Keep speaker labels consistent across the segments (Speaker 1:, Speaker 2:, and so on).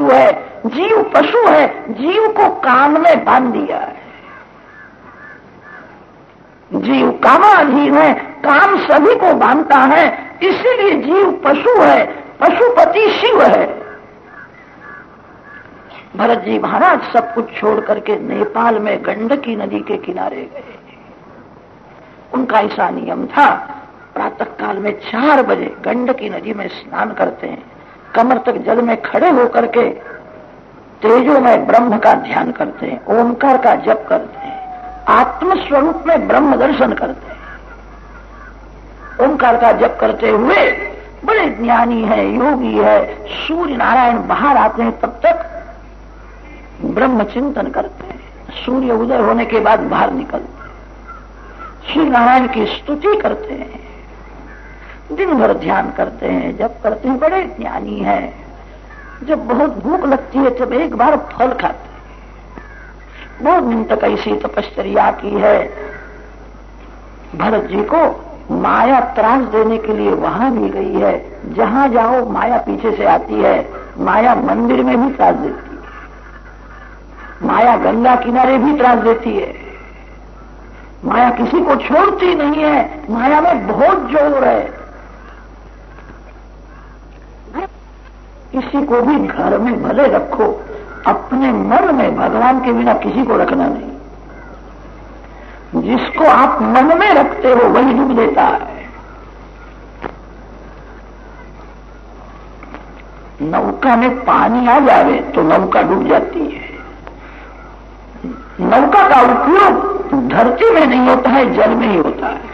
Speaker 1: है, जीव पशु है, जीव को काम में बाँध दिया है। जीव कामाधीन है, काम सभी को बांधता है, इसीलिए जीव पशु है, पशुपति शिव है। भरत जी महाराज सब कुछ छोड़ करके नेपाल में गंडकी नदी के किनारे गए। उनका ऐसा नियम था प्रातः काल में चार बजे गंडकी नदी में स्नान करते हैं। कमर तक जल में खड़े होकर के तेजो में ब्रह्म का ध्यान करते हैं, ओंकार का जप करते हैं, आत्मस्वरूप में ब्रह्म दर्शन करते हैं। ओंकार का जप करते हुए बड़े ज्ञानी है, योगी है सूर्य नारायण बाहर आते हैं, तब तक ब्रह्म चिंतन करते हैं। सूर्य उदय होने के बाद बाहर निकलते हैं। श्री नारायण की स्तुति करते हैं। दिन भर ध्यान करते हैं। जब करते हैं, बड़े ज्ञानी है। जब बहुत भूख लगती है, तब एक बार फल खाते हैं। बहुत दिन तक ऐसी तपश्चर्या की है। भरत जी को माया त्रास देने के लिए वहाँ भी गई है। जहाँ जाओ, माया पीछे से आती है। माया मंदिर में भी त्रास देती है। माया गंगा किनारे भी त्रास देती है। माया किसी को छोड़ती नहीं है। माया में बहुत ज़ोर है। किसी को भी घर में भले रखो, अपने मन में भगवान के बिना किसी को रखना नहीं। जिसको आप मन में रखते हो, वही डूब देता है। नौका में पानी आ जावे तो नौका डूब जाती है। नौका का उपयोग धरती में नहीं होता है, जल में ही होता है।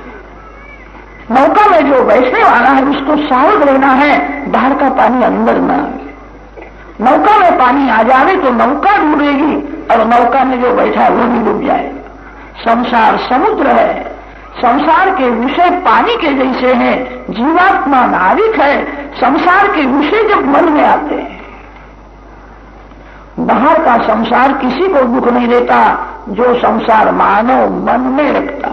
Speaker 1: नौका में जो बैठने वाला है, उसको सावध रहना है। बाहर का पानी अंदर न नौका में पानी आ जावे तो नौका डूबेगी और नौका में जो बैठा वो भी डूब जाएगा। संसार समुद्र है। संसार के विषय पानी के जैसे हैं। जीवात्मा नाविक है। संसार के विषय जब मन में आते हैं, बाहर का संसार किसी को दुख नहीं देता, जो संसार मानव मन में रखता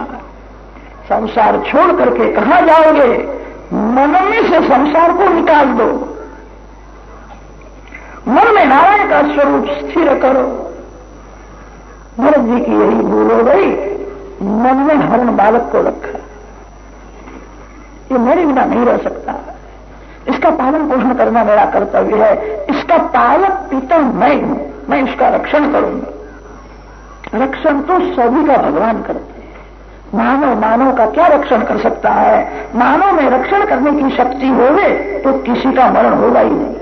Speaker 1: संसार छोड़ करके कहा जाओगे? मन में से संसार को निकाल दो। मन में नारायण का स्वरूप स्थिर करो। भरत जी की यही भूल हो गई, मन में हरण बालक को रखा। ये मेरे बिना नहीं रह सकता। इसका पालन पोषण करना मेरा कर्तव्य है। इसका पालक पिता मैं हूँ। मैं इसका रक्षण करूँगा। रक्षण तो सभी का भगवान करते मानव मानव का क्या रक्षण कर सकता है? मानव में रक्षण करने की शक्ति होवे तो किसी का मरण होगा ही नहीं।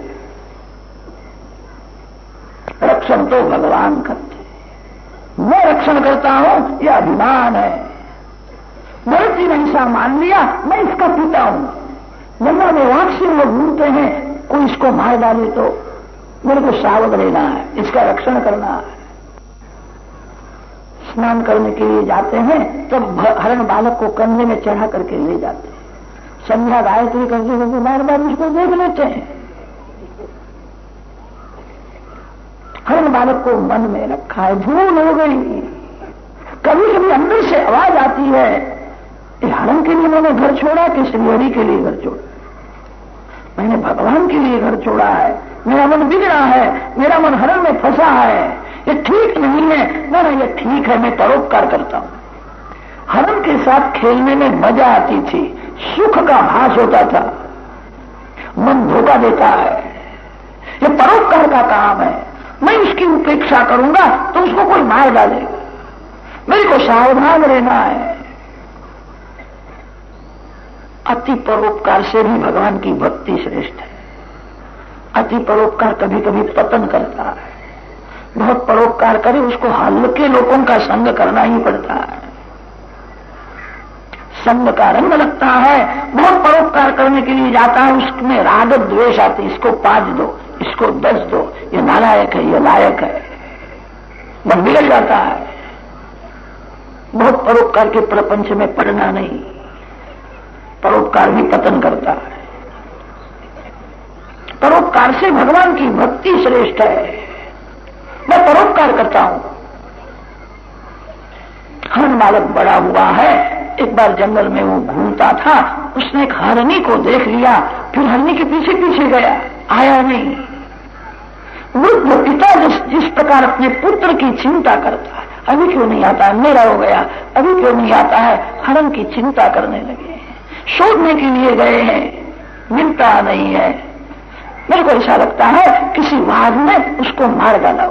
Speaker 1: रक्षण तो भगवान करते मैं रक्षण करता हूँ यह अभिमान है। भरत जी ने ऐसा मान लिया, मैं इसका पिता हूँ। गंगा में वाक्सी लोग घूमते हैं, कोई इसको मार डाले तो मेरे को सावध लेना है, इसका रक्षण करना है। स्नान करने के लिए जाते हैं, तब हरण बालक को कंधे में चढ़ा करके ले जाते हैं। संध्या गायत्री करते करते बार बार उसको देख लेते हैं। हरण बालक को मन में रखा है, भूल हो गई। कभी कभी अंदर से आवाज़ आती है हरण के लिए मैंने घर छोड़ा कि श्रीहरि के लिए घर छोड़ा। मैंने भगवान के लिए घर छोड़ा है। मेरा मन बिगड़ा है, मेरा मन हरण में फंसा है। ये ठीक नहीं है। ना ना, ये ठीक है, मैं परोपकार करता हूँ। हरण के साथ खेलने में मज़ा आती थी। सुख का भास होता था। मन धोखा देता है। ये परोपकार का काम है। मैं उसकी उपेक्षा करूँगा तो उसको कोई मार डालेगा। मेरे को सावधान रहना है। अति परोपकार से भी भगवान की भक्ति श्रेष्ठ है। अति परोपकार कभी कभी पतन करता है। बहुत परोपकार करे, उसको हल्के लोगों का संग करना ही पड़ता है। संग का रंग लगता है, बहुत परोपकार करने के लिए जाता है, उसमें राग द्वेष आती इसको पाँच दो, इसको दस दो, ये नालायक है, ये लायक है। मन बिगड़ जाता है। बहुत परोपकार के प्रपंच में पड़ना नहीं, परोपकार भी पतन करता है। परोपकार से भगवान की भक्ति श्रेष्ठ है। मैं परोपकार करता हूँ। हरण बालक बड़ा हुआ है, एक बार जंगल में वो घूमता था, उसने एक हरणी को देख लिया, फिर हरणी के पीछे पीछे गया, आया नहीं। वृद्ध पिता जिस जिस प्रकार अपने पुत्र की चिंता करता है, अभी क्यों नहीं आता है मेरा हो गया, अभी क्यों नहीं आता है, हरण की चिंता करने लगे हैं, शोधने के लिए गए हैं, मिलता नहीं है। मेरे को ऐसा लगता है, किसी वाघ ने उसको मार डाला।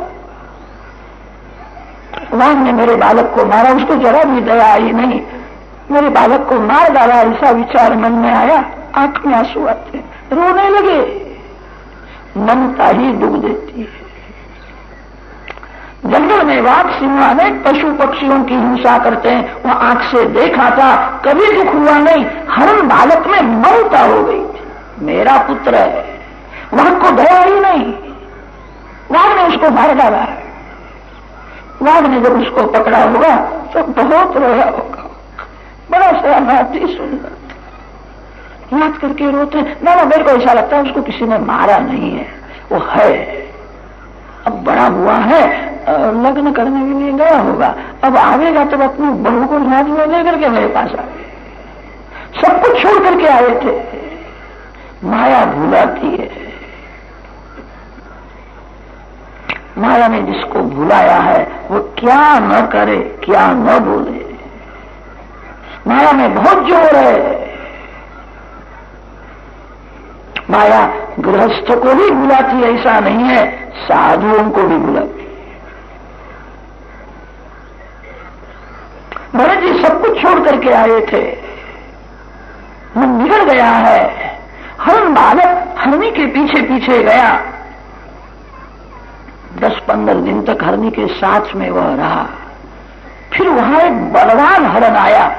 Speaker 1: वाघ ने मेरे बालक को मारा, उसको जरा भी दया आई नहीं। मेरे बालक को मार डाला, ऐसा विचार मन में आया। आँख में आँसू आते रोने लगे। ममता ही डूब देती है। जंगल में वाघ, सिंह अनेक पशु पक्षियों की हिंसा करते हैं। वह आँख से देखा था, कभी दुख हुआ नहीं। हरण बालक में ममता हो गई थी। मेरा पुत्र है। वाघ को दया ही नहीं। वाघ ने उसको मार डाला। है वाघ ने जब उसको पकड़ा होगा तो बहुत रोया होगा। बड़ा सहनाती सुंदर था। याद करके रोते ना ना, मेरे को ऐसा लगता है उसको किसी ने मारा नहीं है। वो है। अब बड़ा हुआ है लग्न करने के लिए गया होगा। अब आवेगा तो अपनी बहू को हाथ में लेकर के मेरे पास आ सब कुछ छोड़ करके आए थे। माया भूलाती है माया ने जिसको भुलाया है वो क्या न करे, क्या न बोले। माया में बहुत ज़ोर है। माया गृहस्थ को भी बुलाती ऐसा नहीं है, साधुओं को भी बुलाती भरत जी सब कुछ छोड़ करके आए थे। मन बिगड़ गया है। हर बालक हरनी के पीछे पीछे गया। दस पंद्रह दिन तक हरनी के साथ में वह रहा। फिर वहाँ एक बलवान हरण आया।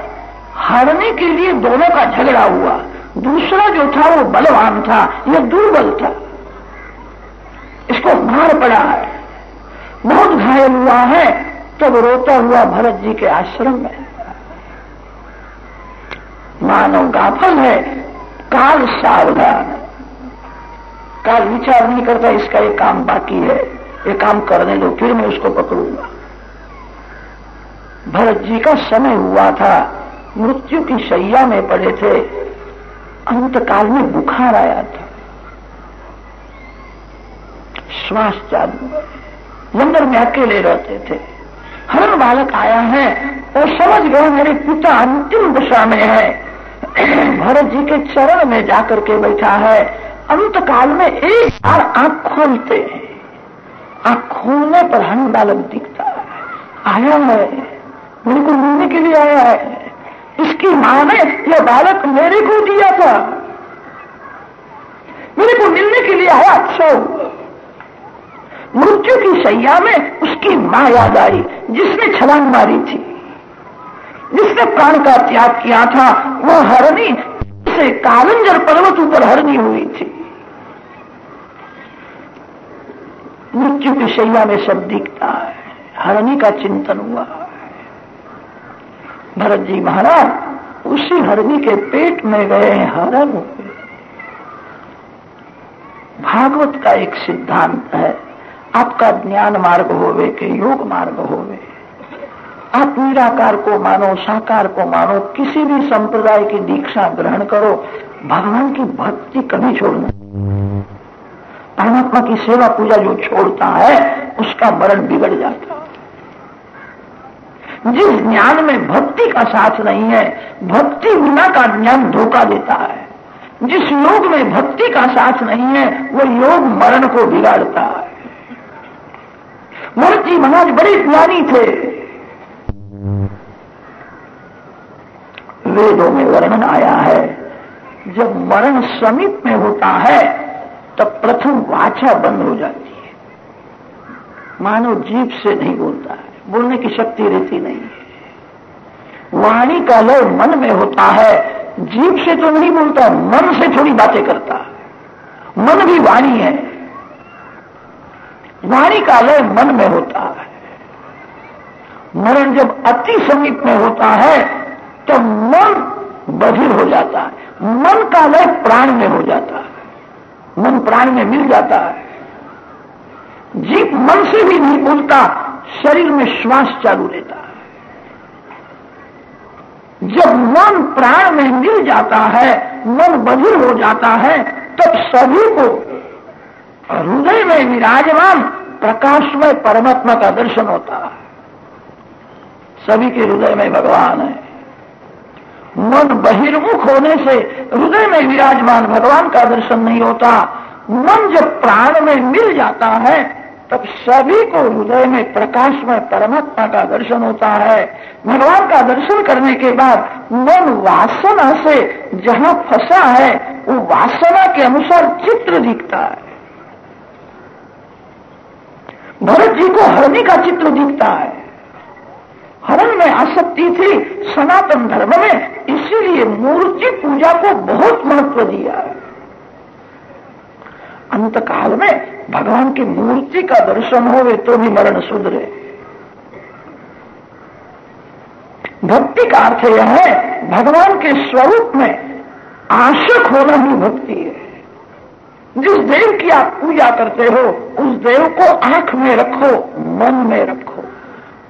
Speaker 1: हरने के लिए दोनों का झगड़ा हुआ। दूसरा जो था, वो बलवान था, यह दुर्बल था। इसको मार पड़ा है। बहुत घायल हुआ है। तब रोता हुआ भरत जी के आश्रम में। मानव गाफल है। काल सावधान। काल विचार नहीं करता, इसका एक काम बाकी है। ये काम करने दो, फिर मैं उसको पकड़ूँगा। भरत जी का समय हुआ था, मृत्यु की शैया में पड़े थे। अंतकाल में बुखार आया था। श्वास चालू। मंदिर में अकेले रहते थे। हर बालक आया है और समझ गए मेरे पिता अंतिम दशा में है। भरत जी के चरण में जाकर के बैठा है। अंतकाल में एक बार आँख खोलते हैं। आँख खोलने पर हन बालक दिखता है। आया है। मेरे को मिलने के लिए आया है। इसकी माँ ने यह बालक मेरे को दिया था। मेरे को मिलने के लिए आया अच्छा मृत्यु की सैया में उसकी माँ याद आई, जिसने छलांग मारी थी। जिसने प्राण का त्याग किया था, वह हरणी से कालंजर पर्वत ऊपर हरनी हुई थी। मृत्यु की शैया में सब दिखता है। हरणी का चिंतन हुआ भरत जी महाराज, उसी हरणी के पेट में गए हरण भागवत का एक सिद्धांत है, आपका ज्ञान मार्ग होवे के योग मार्ग होवे। आप निराकार को मानो, साकार को मानो, किसी भी संप्रदाय की दीक्षा ग्रहण करो, भगवान की भक्ति कभी छोड़ना। परमात्मा की सेवा पूजा जो छोड़ता है, उसका वर्ण बिगड़ जाता है। जिस ज्ञान में भक्ति का साथ नहीं है, भक्ति बिना का ज्ञान धोखा देता है। जिस योग में भक्ति का साथ नहीं है, वो योग मरण को बिगाड़ता है। मूर्ति महाराज बड़े ज्ञानी थे। वेदों में वर्णन आया है, जब मरण समीप में होता है तब प्रथम वाचा बंद हो जाती है। मानव जीप से नहीं बोलता है। बोलने की शक्ति रहती नहीं है। वाणी का लय मन में होता है। जीव से तो नहीं बोलता, मन से थोड़ी बातें करता है। मन भी वाणी है। वाणी का लय मन में होता है। मरण जब अति समीप में होता है तो मन बधिर हो जाता है। मन का लय प्राण में हो जाता है। मन प्राण में मिल जाता है। जीव मन से भी नहीं बोलता, शरीर में श्वास चालू रहता है। जब मन प्राण में मिल जाता है, मन बधिर हो जाता है, तब सभी को हृदय में विराजमान प्रकाश में परमात्मा का दर्शन होता है। सभी के हृदय में भगवान है। मन बहिर्मुख होने से हृदय में विराजमान भगवान का दर्शन नहीं होता। मन जब प्राण में मिल जाता है, तब सभी को हृदय में प्रकाश में परमात्मा का दर्शन होता है। भगवान का दर्शन करने के बाद मन वासना से जहाँ फंसा है, वो वासना के अनुसार चित्र दिखता है। भरत जी को हरणी का चित्र दिखता है। हरण में आसक्ति थी, सनातन धर्म में इसीलिए मूर्ति पूजा को बहुत महत्व दिया। है अंत काल में भगवान की मूर्ति का दर्शन होवे तो भी मरण सुधरे। भक्ति का अर्थ यह है, भगवान के स्वरूप में आशक होना ही भक्ति है। जिस देव की आप पूजा करते हो, उस देव को आँख में रखो, मन में रखो।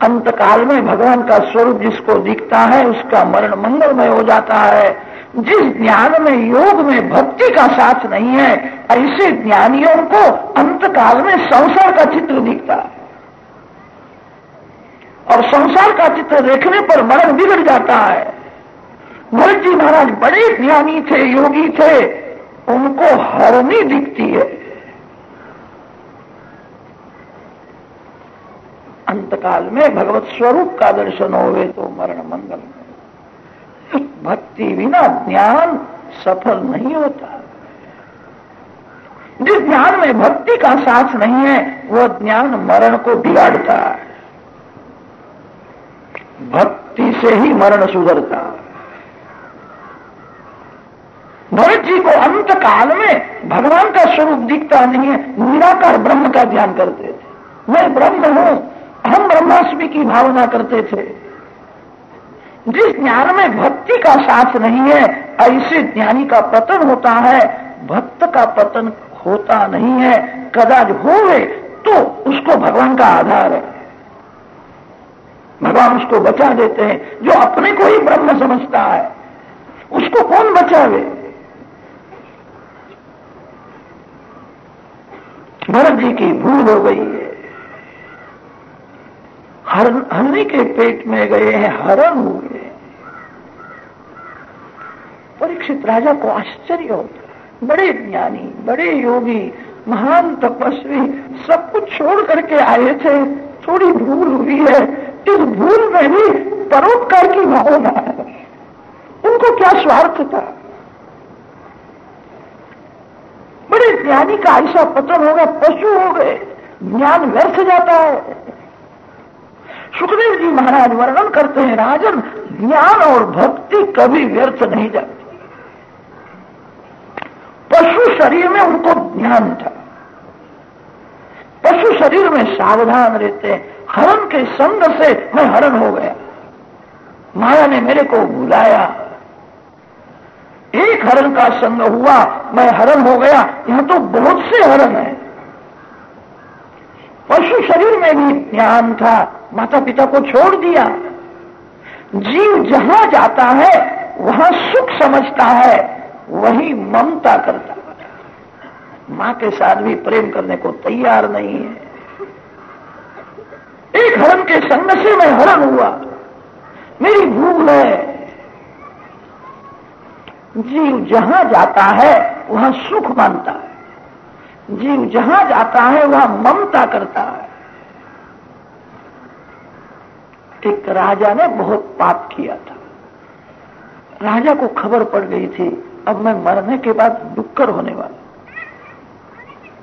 Speaker 1: अंत काल में भगवान का स्वरूप जिसको दिखता है, उसका मरण मंगलमय हो जाता है। जिस ज्ञान में, योग में भक्ति का साथ नहीं है, ऐसे ज्ञानियों को अंत काल में संसार का चित्र दिखता है। और संसार का चित्र देखने पर मरण बिगड़ जाता है। भरत जी महाराज बड़े ज्ञानी थे, योगी थे। उनको हरनी दिखती है। अंतकाल में भगवत स्वरूप का दर्शन होवे तो मरण मंगल भक्ति बिना ज्ञान सफल नहीं होता। जिस ज्ञान में भक्ति का साथ नहीं है, वह ज्ञान मरण को बिगाड़ता है। भक्ति से ही मरण सुधरता भरत जी को अंत काल में भगवान का स्वरूप दिखता नहीं है, निराकार ब्रह्म का ध्यान करते थे। मैं ब्रह्म हूँ हम ब्रह्मास्मि की भावना करते थे। जिस ज्ञान में भक्ति का साथ नहीं है, ऐसे ज्ञानी का पतन होता है, भक्त का पतन होता नहीं है। कदाच होवे तो उसको भगवान का आधार है। भगवान उसको बचा देते हैं, जो अपने को ही ब्रह्म समझता है। उसको कौन बचावे? भरत जी की भूल हो गई है। हरनी के पेट में गए हैं, हरण हुए। परीक्षित राजा को आश्चर्य होता बड़े ज्ञानी, बड़े योगी, महान तपस्वी, सब कुछ छोड़ करके आए थे। थोड़ी भूल हुई है। इस भूल में भी परोपकार की भावना है। उनको क्या स्वार्थ था? बड़े ज्ञानी का ऐसा पतन होगा, पशु हो गए। ज्ञान व्यर्थ जाता है। सुखदेव जी महाराज वर्णन करते हैं, राजन, ज्ञान और भक्ति कभी व्यर्थ नहीं जाती। पशु शरीर में उनको ज्ञान था। पशु शरीर में सावधान रहते हैं। हरण के संग से मैं हरण हो गया। माया ने मेरे को बुलाया। एक हरण का संग हुआ, मैं हरण हो गया। यहाँ तो बहुत से हरण है। पशु शरीर में भी ज्ञान था। माता पिता को छोड़ दिया। जीव जहाँ जाता है, वहाँ सुख समझता है, वही ममता करता है। माँ के साथ भी प्रेम करने को तैयार नहीं है। एक हरण के संग से मैं हरण हुआ। मेरी भूल है। जीव जहाँ जाता है, वहाँ सुख मानता है। जीव जहाँ जाता है वहाँ ममता करता है। एक राजा ने बहुत पाप किया था। राजा को खबर पड़ गई थी अब मैं मरने के बाद डुक्कर होने वाला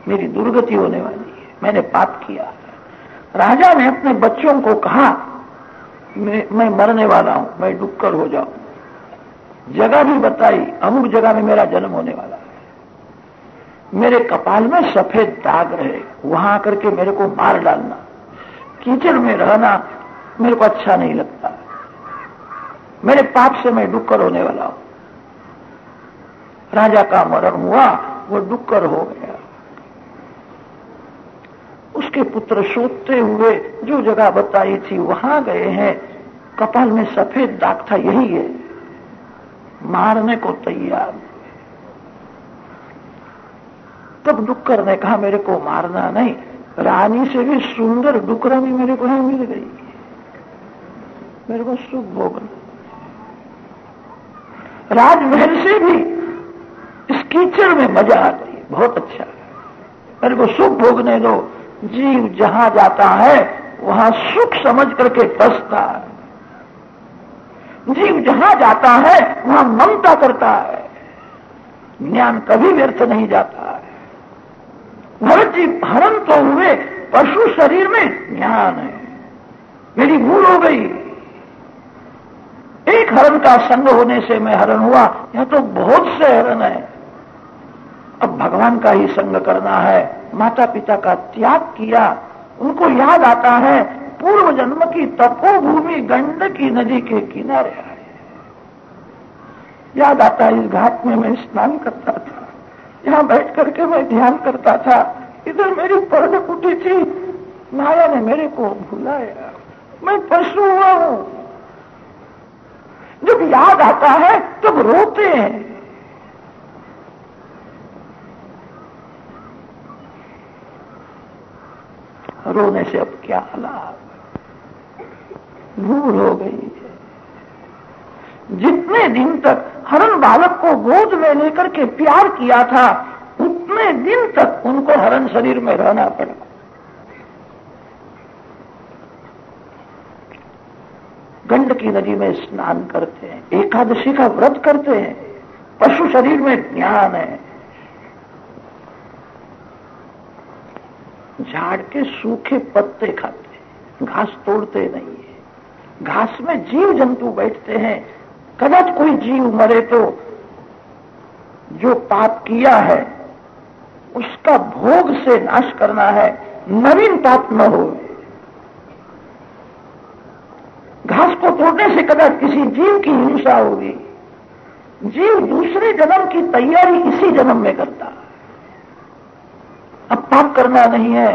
Speaker 1: मेरी दुर्गति होने वाली है। मैंने पाप किया राजा ने अपने बच्चों को कहा मैं, मैं मरने वाला हूँ मैं डुक्कर हो जाऊँ। जगह भी बताई अमुक जगह में मेरा जन्म होने वाला है। मेरे कपाल में सफ़ेद दाग रहे, वहाँ आकर के मेरे को मार डालना। कीचड़ में रहना मेरे को अच्छा नहीं लगता। मेरे पाप से मैं डुक्कर होने वाला हूँ। राजा का मरण हुआ, वो डुक्कर हो गया। उसके पुत्र सोते हुए जो जगह बताई थी, वहाँ गए हैं। कपाल में सफ़ेद दाग था, यही है। मारने को तैयार। तब डुक्कर ने कहा, मेरे को मारना नहीं। रानी से भी सुंदर डुकरानी मेरे को यहाँ मिल गई। मेरे को सुख भोगन राजमहल से भी इस कीचड़ में मज़ा आ गई। बहुत अच्छा। मेरे को सुख भोगने दो। जीव जहाँ जाता है, वहाँ सुख समझ करके बसता है। जीव जहाँ जाता है, वहाँ ममता करता है। ज्ञान कभी व्यर्थ नहीं जाता है। भरत जी हरण तो हुए, पशु शरीर में ज्ञान है। मेरी भूल हो गई। एक हरण का संग होने से मैं हरण हुआ। यह तो बहुत से हरण है। अब भगवान का ही संग करना है। माता पिता का त्याग किया, उनको याद आता है, पूर्व जन्म की तपोभूमि गंडकी नदी के किनारे आए। याद आता है, इस घाट में मैं स्नान करता था। यहाँ बैठ करके मैं ध्यान करता था। इधर मेरी पर्ण उठी थी। माया ने मेरे को भुलाया। मैं पशु हुआ हूँ। जब याद आता है, तब रोते हैं। रोने से अब क्या लाभ? भूल हो गई है। जितने दिन तक हरण बालक को गोद में लेकर के प्यार किया था, उतने दिन तक उनको हरण शरीर में रहना पड़ा। गंडकी नदी में स्नान करते हैं, एकादशी का व्रत करते हैं, पशु शरीर में ज्ञान है। झाड़ के सूखे पत्ते खाते हैं, घास तोड़ते नहीं है, घास में जीव जंतु बैठते हैं कदाच कोई जीव मरे तो जो पाप किया है, उसका भोग से नाश करना है, नवीन पाप न हो। घास को तोड़ने से कदाच किसी जीव की हिंसा होगी। जीव दूसरे जन्म की तैयारी इसी जन्म में करता अब पाप करना नहीं है।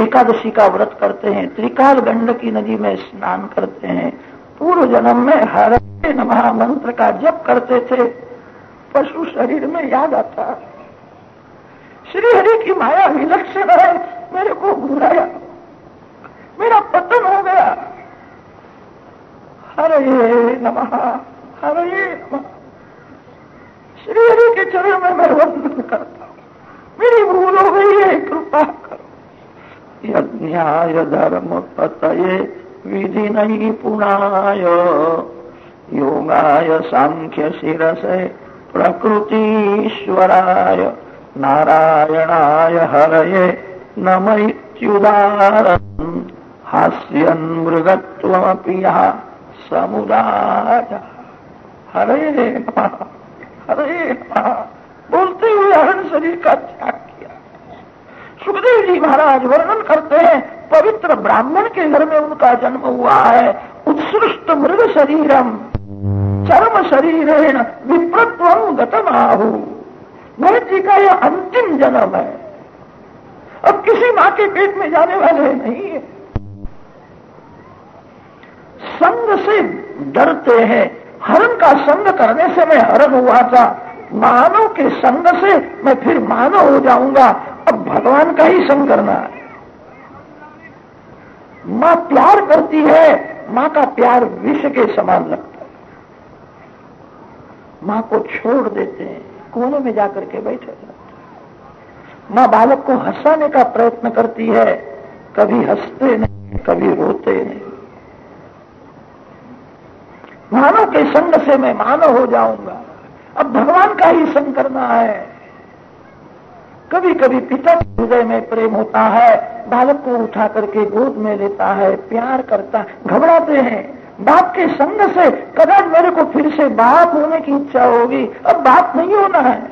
Speaker 1: एकादशी का व्रत करते हैं, त्रिकाल गंड की नदी में स्नान करते हैं। पूर्व जन्म में हर नमः मंत्र का जप करते थे, पशु शरीर में याद आता। श्री हरि की माया विलक्षण है, मेरे को घुराया मेरा पतन हो गया। हरे नमः हरे नमः। श्री हरि के चरण में मैं वंदन करता हूँ। मेरी भूल हो गई है, कृपा करो। यज्ञाय धर्म पतये, विधि नहीं पुणाय। योगाय सांख्य शिरसे प्रकृतीश्वराय नारायणाय हरये नमैत्युदारम् हास्यन् मृगत्वमपि यः समुदाय। हरे हरे बोलते हुए हरण शरीर का त्याग किया। सुखदेव जी महाराज वर्णन करते हैं, पवित्र ब्राह्मण के घर में उनका जन्म हुआ है। उत्सृष्ट मृग शरीरम। चरम शरीरेण विप्रत्व गतमाहु। भरत जी का यह अंतिम जन्म है। अब किसी माँ के पेट में जाने वाले नहीं है। संग से डरते हैं। हरण का संग करने से मैं हरण हुआ था। मानव के संग से मैं फिर मानव हो जाऊँगा। अब भगवान का ही संग करना है। माँ प्यार करती है। माँ का प्यार विष के समान लगता है। माँ को छोड़ देते हैं। कोने में जाकर के बैठे जाते माँ बालक को हंसाने का प्रयत्न करती है, कभी हँसते नहीं, कभी रोते नहीं। मानव के संग से मैं मानव हो जाऊँगा। अब भगवान का ही संग करना है। कभी कभी पिता के हृदय में प्रेम होता है, बालक को उठा करके गोद में लेता है, प्यार करता, घबराते हैं। बाप के संग से कदाच मेरे को फिर से बाप होने की इच्छा होगी। अब बाप नहीं होना है।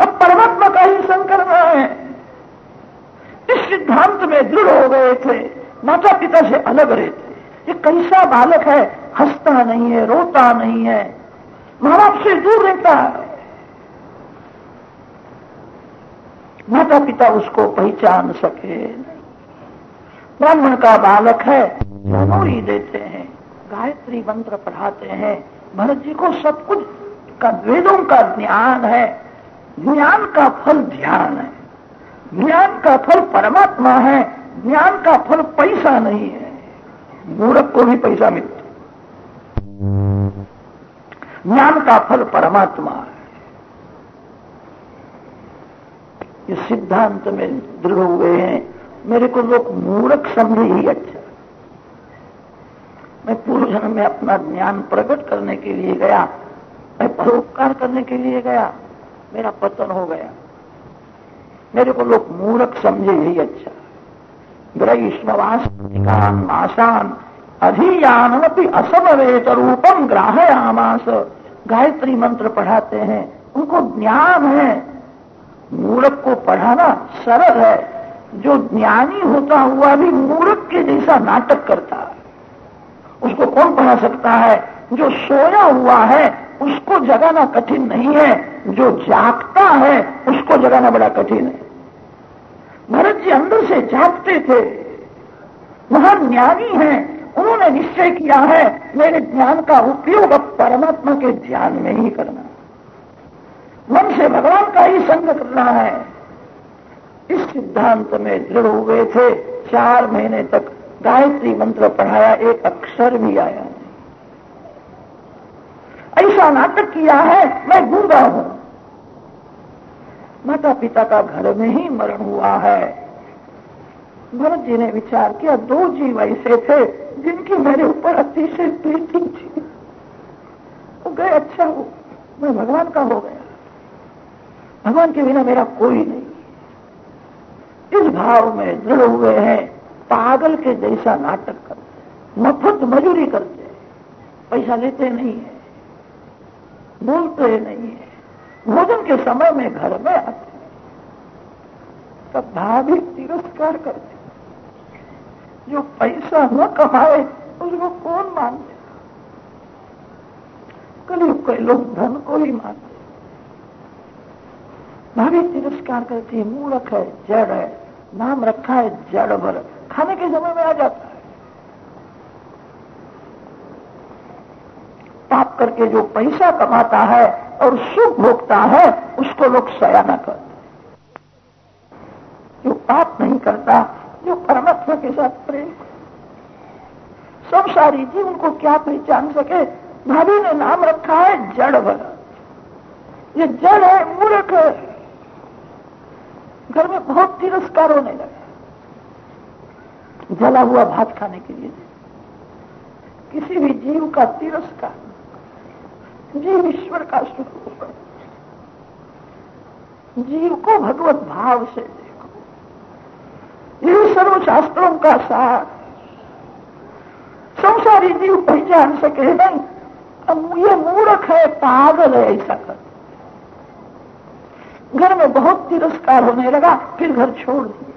Speaker 1: अब परमात्मा का ही संग करना है। इस सिद्धांत में दृढ़ हो गए थे। माता पिता से अलग रहते ये कैसा बालक है? हंसता नहीं है, रोता नहीं है। माँ बाप से दूर रहता है। माता पिता उसको पहचान सके। ब्राह्मण का बालक है दोनों देते हैं, गायत्री मंत्र पढ़ाते हैं, भरत जी को सब कुछ का वेदों का ज्ञान है, ज्ञान का फल ध्यान है, ज्ञान का फल परमात्मा है, ज्ञान का फल पैसा नहीं है मूर्ख को भी पैसा मिलता ज्ञान का फल परमात्मा है। ये सिद्धांत में दृढ़ हुए हैं मेरे को लोग मूर्ख समझे ही अच्छा। मैं पूर्व जन्म में अपना ज्ञान प्रकट करने के लिए गया। मैं परोपकार करने के लिए गया। मेरा पतन हो गया। मेरे को लोग मूर्ख समझे ही अच्छा। ग्रैष्णवास्तिकान मासान अधियानमपि असमवेत रूपम ग्राहयामास। गायत्री मंत्र पढ़ाते हैं। उनको ज्ञान है। मूर्ख को पढ़ाना सरल है। जो ज्ञानी होता हुआ भी मूर्ख के जैसा नाटक करता है। उसको कौन पढ़ा सकता है? जो सोया हुआ है, उसको जगाना कठिन नहीं है। जो जागता है, उसको जगाना बड़ा कठिन है। भरत जी अंदर से जागते थे। महान ज्ञानी हैं। उन्होंने निश्चय किया है, मेरे ज्ञान का उपयोग अब परमात्मा के ध्यान में ही करना। मन से भगवान का ही संग करना है। इस सिद्धांत में दृढ़ हुए थे। चार महीने तक गायत्री मंत्र पढ़ाया, एक अक्षर भी आया ऐसा नाटक किया है, मैं गूँगा हूँ। माता पिता का घर में ही मरण हुआ है। भरत जी ने विचार किया, दो जीव ऐसे थे जिनकी मेरे ऊपर अतिशय प्रीति थी। वो गए अच्छा हो मैं भगवान का हो गया। भगवान के बिना मेरा कोई नहीं। भाव में दृढ़ हुए हैं, पागल के जैसा नाटक करते मफत मजूरी करते पैसा लेते नहीं है, बोलते नहीं है, भोजन के समय में घर में आते तब भाभी तिरस्कार करते जो पैसा न कमाए, उसको कौन मानते? कलयुग के लोग धन को ही मानते भाभी तिरस्कार करती है, मूर्ख है, जड़ है। नाम रखा है जड़ भर। खाने के समय में आ जाता है। पाप करके जो पैसा कमाता है और सुख भोगता है, उसको लोग सयाना करते जो पाप नहीं करता, जो परमात्मा के साथ प्रेम सब सारी जीव उनको क्या पहचान सके? भाभी ने नाम रखा है जड़ भरा। ये जड़ है, मूर्ख है। घर में बहुत तिरस्कार होने लगा। जला हुआ भात खाने के लिए। किसी भी जीव का तिरस्कार, जीव ईश्वर का स्वरूप। जीव को भगवत भाव से देखो। ये सर्व शास्त्रों का सार। संसारी जीव पहचान सके, नहीं ये मूर्ख है, पागल है, ऐसा कर। घर में बहुत तिरस्कार होने लगा, फिर घर छोड़ दिया।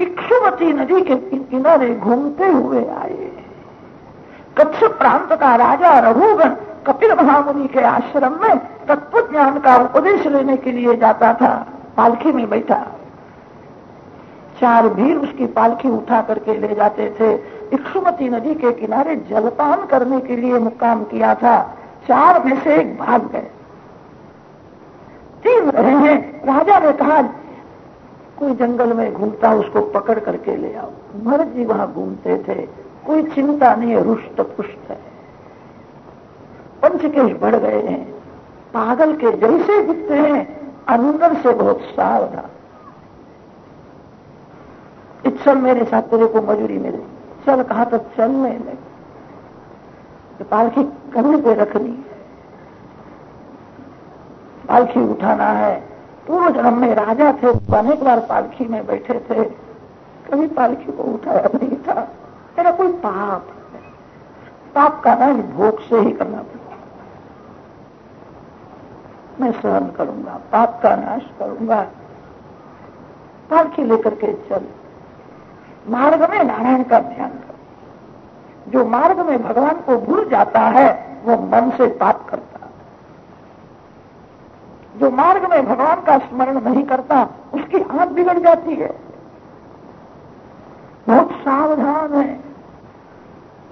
Speaker 1: इक्षुमती नदी के किनारे घूमते हुए आए। कच्छ प्रांत का राजा रघुगण कपिल महामुनि के आश्रम में तत्व ज्ञान का उपदेश लेने के लिए जाता था, पालखी में बैठा। चार भीड़ उसकी पालखी उठा करके ले जाते थे। इक्षुमती नदी के किनारे जलपान करने के लिए मुकाम किया था। चार में से एक भाग गए। तीन रहे हैं। राजा ने कहा, कोई जंगल में घूमता उसको पकड़ करके ले आओ। भरत जी वहाँ घूमते थे। कोई चिंता नहीं है, रुष्ट पुष्ट है। पंचकेश बढ़ गए हैं। पागल के जैसे दिखते हैं। अंदर से बहुत सावधान चल मेरे साथ तेरे को मजूरी मिले। चल, कहा तो चलने तो पालखी कंधे पे रखनी है। पालखी उठाना है। पूर्व जन्म में राजा थे, अनेक बार पालखी में बैठे थे। कभी पालखी को उठाया नहीं था। मेरा कोई पाप पाप का नाश भोग से ही करना पड़ेगा मैं सहन करूँगा, पाप का नाश करूँगा। पालखी लेकर के चल। मार्ग में नारायण का ध्यान कर। जो मार्ग में भगवान को भूल जाता है, वो मन से पाप जो मार्ग में भगवान का स्मरण नहीं करता, उसकी आँख बिगड़ जाती है। बहुत सावधान है।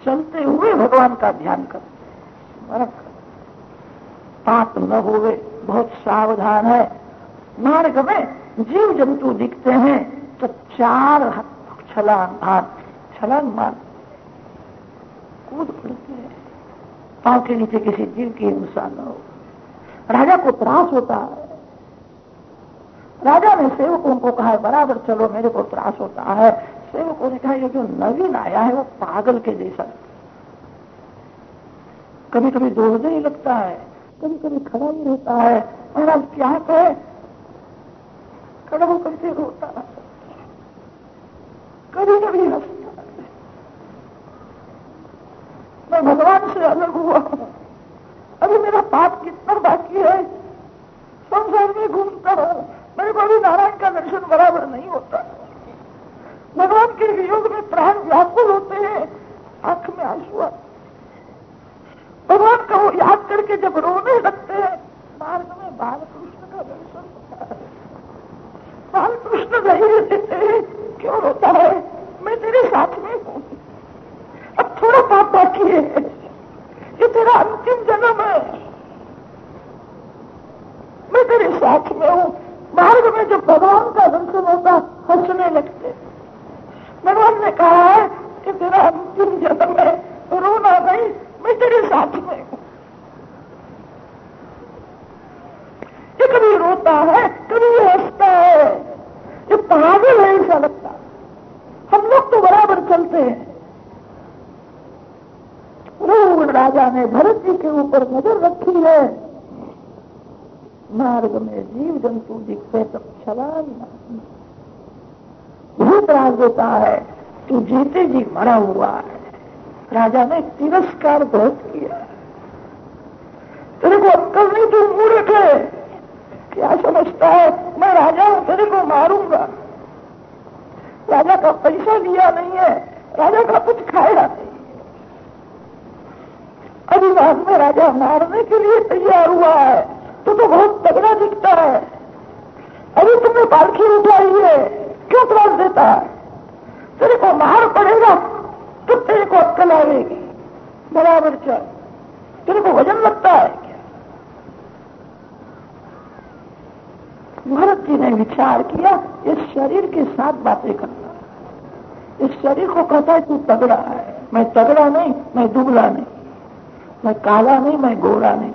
Speaker 1: चलते हुए भगवान का ध्यान करते स्मरण कर। पाप न हुए बहुत सावधान है। मार्ग में जीव जंतु दिखते हैं तो चार छलांग हाथ छलांग मार। कूद पड़ते हैं। पाँव के नीचे किसी जीव की हिंसा न हो। राजा को त्रास होता है। राजा ने सेवकों को कहा, बराबर चलो, मेरे को त्रास होता है। सेवकों ने कहा, ये जो नवीन आया है, वो पागल के जैसा कभी कभी दोहरे ही लगता है कभी कभी खड़ा ही रहता है। महाराज, क्या कहे? खड़ा होकर के रोता है। कभी कभी हंसता है। मैं भगवान से अलग हुआ अभी मेरा पाप कितना बाकी है। संसार में घूमता हूँ। मेरे को अभी नारायण का दर्शन बराबर नहीं होता। भगवान के वियोग में प्राण व्याकुल होते हैं। आँख में आँसू भगवान का याद करके जब रोने लगते हैं, मार्ग में बालकृष्ण का दर्शन होता है। बालकृष्ण नहीं देते क्यों रोता है? मैं तेरे साथ में हूँ। अब थोड़ा पाप बाकी है। ये तेरा अंतिम जन्म है। मैं तेरे साथ में हूँ। मार्ग में जब भगवान का दर्शन होता हंसने लगते भगवान ने कहा है कि तेरा अंतिम जन्म है रोना नहीं मैं तेरे साथ में हूँ ये कभी रोता है कभी हंसता है ये पागल है ऐसा लगता हम लोग तो बराबर चलते हैं राजा ने भरत जी के ऊपर नज़र रखी है मार्ग में जीव जंतु दिखते तब छलांग देता है, तू जीते जी मरा हुआ है। राजा ने तिरस्कार बहुत किया। तेरे को अक्कल नहीं, तू मूर्ख है। क्या समझता है? मैं राजा हूँ, तेरे को मारूँगा। राजा का पैसा लिया नहीं है, राजा का कुछ खाया नहीं अभी बाद में राजा मारने के लिए तैयार हुआ है तो तो बहुत तगड़ा दिखता है। अभी तुमने पालखी उठाई है क्यों त्रास देता है तेरे को मार पड़ेगा तो तेरे को अक्कल आएगी बराबर चल तेरे को वज़न लगता है क्या विचार किया, इस शरीर के साथ बातें करना इस शरीर को कहता है, तू तगड़ा है। मैं तगड़ा नहीं, मैं दुबला नहीं। मैं काला नहीं, मैं गोरा नहीं।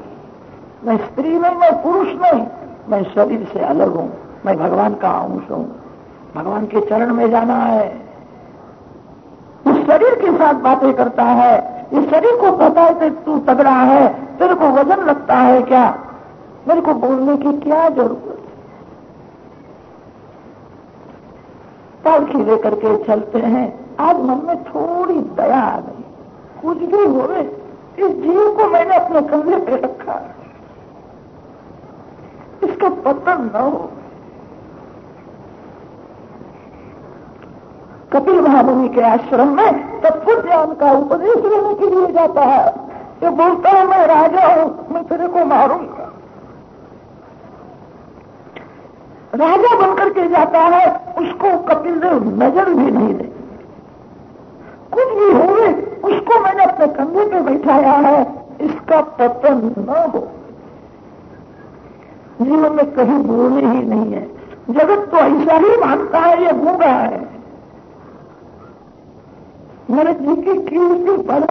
Speaker 1: मैं स्त्री नहीं, मैं पुरुष नहीं। मैं शरीर से अलग हूँ। मैं भगवान का अंश हूँ। भगवान के चरण में जाना है। उस शरीर के साथ बातें करता है। इस शरीर को पता है तू तगड़ा है। तेरे को वज़न लगता है क्या? मेरे को बोलने की क्या ज़रूरत पालखी लेकर के चलते हैं। आज मन में थोड़ी दया आ गई। कुछ भी हो इस जीव को मैंने अपने कंधे पे रखा। इसका पतन न हो। कपिल महामुनि के आश्रम में तत्व ज्ञान का उपदेश लेने के लिए जाता है। ये बोलता है, मैं राजा हूँ, मैं तेरे को मारूँगा। राजा बनकर के जाता है। उसको कपिल देव नज़र भी नहीं दे। कुछ भी हो उसको मैंने अपने कंधे पे बैठाया है। इसका पतन न हो। जीवन में कहीं बोले ही नहीं है। जगत तो ऐसा ही मानता है, ये गूँगा है। मेरे जी की कीर्ति बढ़